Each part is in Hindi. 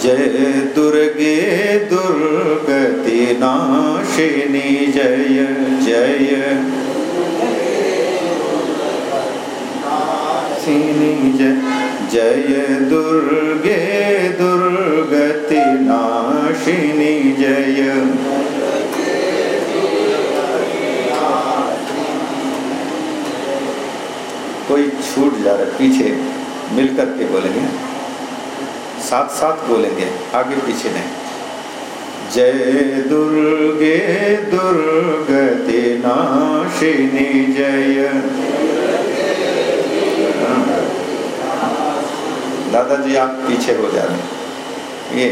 जय दुर्गे दुर्गति नाशिनी, जय जय। जय। जय दुर्गे दुर्गति नाशिनी, जय। कोई छूट जा रहा पीछे मिल करके बोलेंगे। साथ साथ बोलेंगे आगे पीछे नहीं। जय दुर्गे दुर्गति नाशिनी जय। दादाजी आप पीछे हो जा रहे हैं ये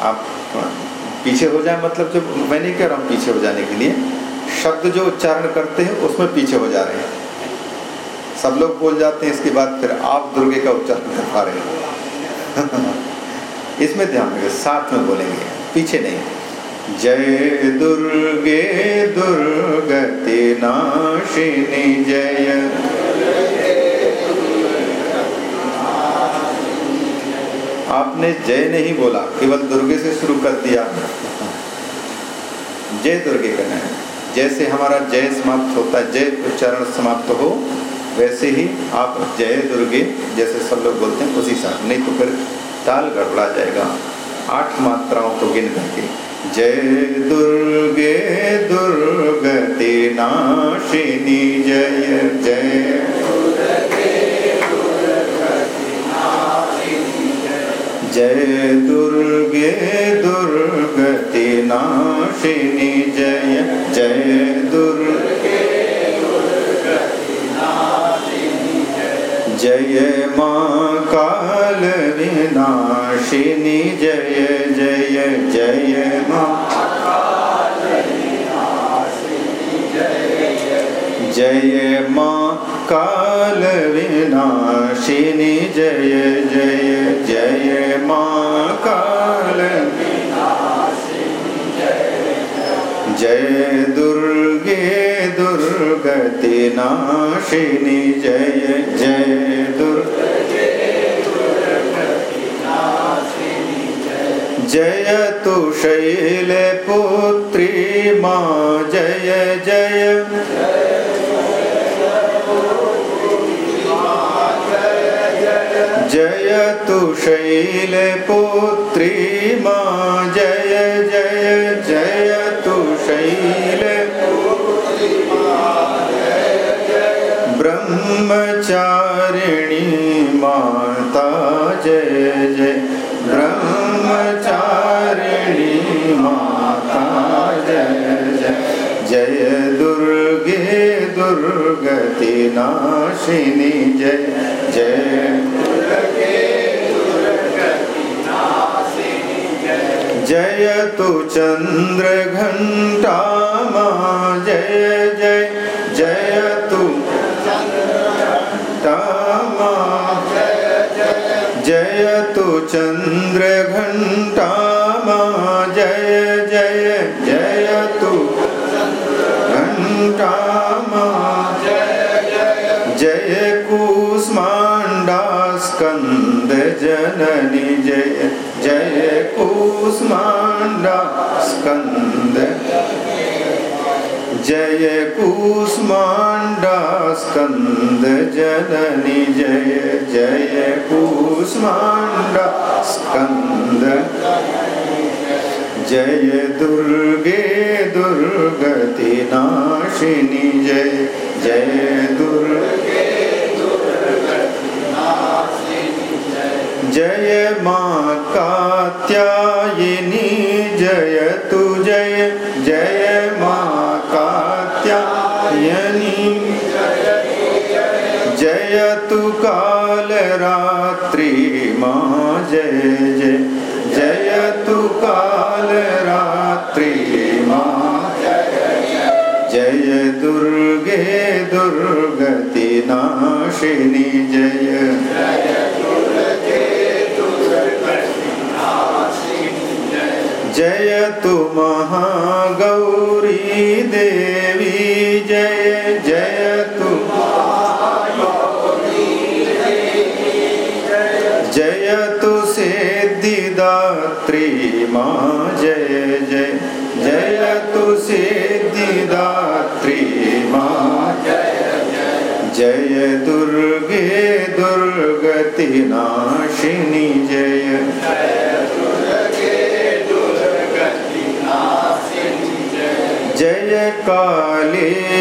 आप पीछे हो जाए मतलब जो मैं नहीं कह रहा हूँ पीछे हो जाने के लिए। शब्द जो उच्चारण करते हैं उसमें पीछे हो जा रहे हैं। सब लोग बोल जाते हैं इसके बाद फिर आप दुर्गे का उच्चारण कर पा रहे हैं। इसमें ध्यान रखें साथ में बोलेंगे, पीछे नहीं। जय दुर्गे दुर्गति नाशिनी जय। आपने जय नहीं बोला, केवल दुर्गे से शुरू कर दिया जय दुर्गे करना है। जैसे हमारा जय समाप्त होता है, जय उच्चारण समाप्त हो वैसे ही आप जय दुर्गे जैसे सब लोग बोलते हैं, उसी साथ। नहीं तो फिर ताल गड़बड़ा जाएगा। आठ मात्राओं को गिन करके। जय दुर्गे दुर्गति नाशिनी जय जय। जय दुर्गे दुर्गति नाशिनी जय। जय माँ काल विनाशिनी जय जय जय माँ जय माँ काल विनाशिनी जय जय जय माँ जय दुर्गे दुर्गति नाशिनी जय जय दुर्गे जय तु शैलपुत्री माँ जय जय। जय तु शैलपुत्री माँ जय जय जय। ब्रह्मचारिणी माता जय जय ब्रह्मचारिणी माता जय जय जय दुर्गे दुर्गति नाशिनी जय जय जय तु चंद्र घंटा माँ, जय जय जय तु जय तु चंद्र घंटा माँ, जय जय जय तु घंटा माँ, जय कुष्मांडा स्कंद जननी जय। जय कुष्मांडा स्कंद जय कुष्मांडा स्कंद जननी जय जय कुष्मांडा स्कंद जय दुर्गे दुर्गति नाशिनी, जय जय दुर्गे जय। माँ कात्यायिनी जय तु काल रात्रि माँ जय जय। जय तु काल रात्रि माँ जय दुर्गे दुर्गति नाशिनी जय। जय तु महागौरी देवी। जय तु सिद्धिदात्री माँ, जय जय। जय तु सिद्धिदात्री माँ जय दुर्गे दुर्गति नाशिनी, जय। जय काली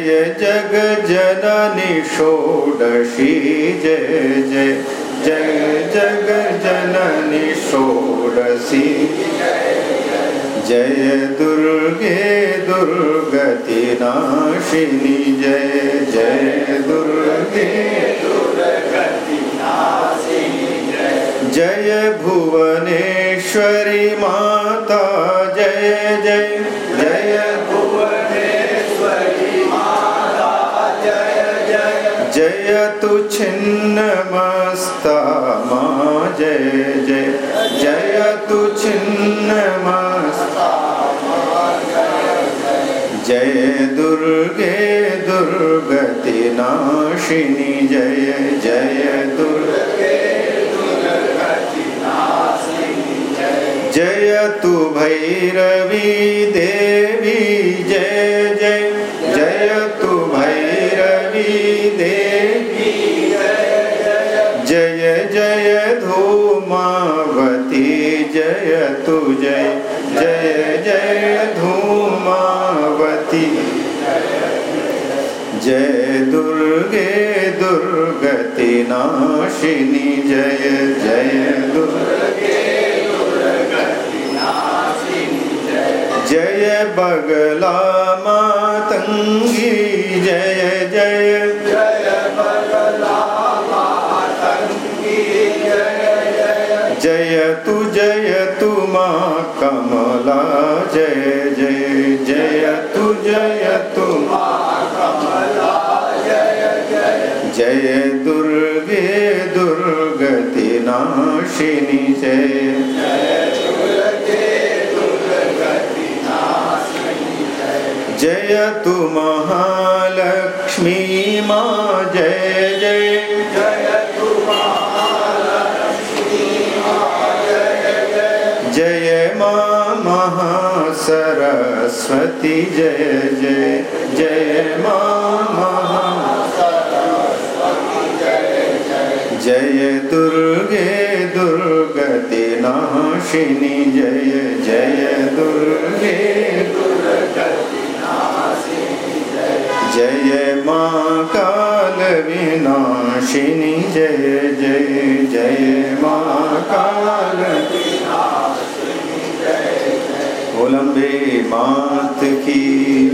जय जग जननी षोडशी, जय जय जय जग जननी षोडशी। जय दुर्गे दुर्गति नाशिनी, जय जय दुर्गे जय भुवनेश्वरी माता, जय जय जय जय तु छिन्नमस्ता माँ, जय जय। जय तु छिन्नमस्ता जय दुर्गे दुर्गति नाशिनी, जय जय दुर्गे जय। तु भैरवी देवी, जय जय। जय जय दुर्गे दुर्गति नाशिनी जय जय दुर्गे जय बगला मातंगी जय जय। जय तु जय तु माँ कमला जय। नाशिनी जय जय तु महालक्ष्मी माँ, जय जय। जय माँ महासरस्वती, जय जय। जय माँ जय दुर्गे दुर्गति नाशिनी जय जय दुर्गे जय माँ काल विनाशिनी, जय जय जय माँ काल कोलम्बे मात की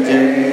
जय।